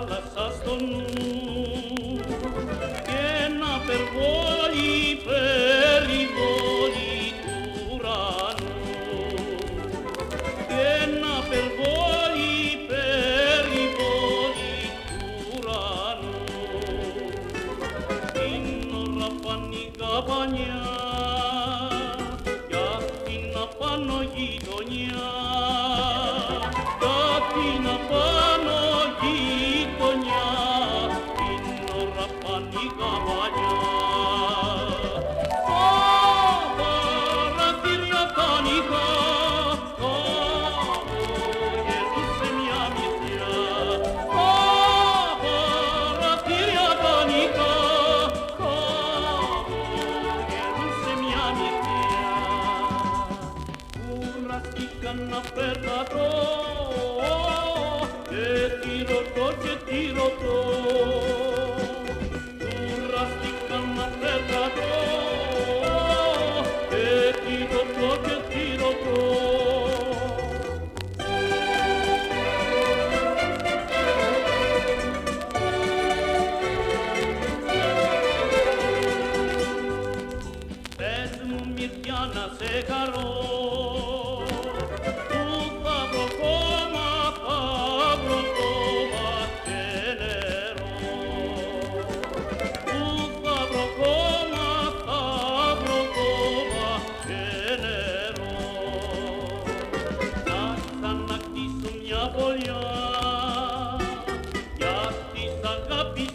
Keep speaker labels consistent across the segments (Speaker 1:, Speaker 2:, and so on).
Speaker 1: θάλασσα στο νου. Και να περβόλει περιβόλει του ουρανού. Και να περβόλει περιβόλει του ουρανού. Την ώρα πανικά πανιά κι απάνω γειτονιά. έναν αφερτατό και τυρωτό και τυρωτό. το, αφερτατό και τυρωτό και τυρωτό. να σε χαρώ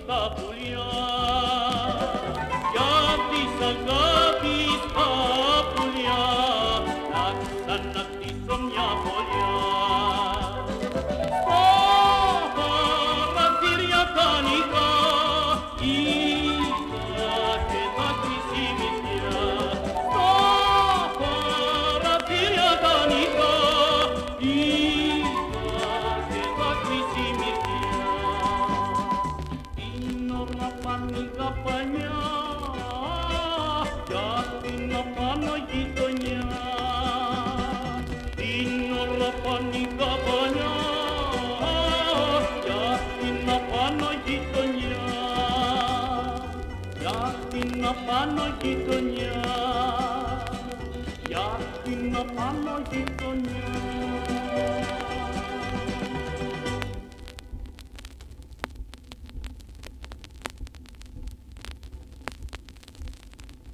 Speaker 1: sta την απάνω γειτονιά. Για την απάνω γειτονιά.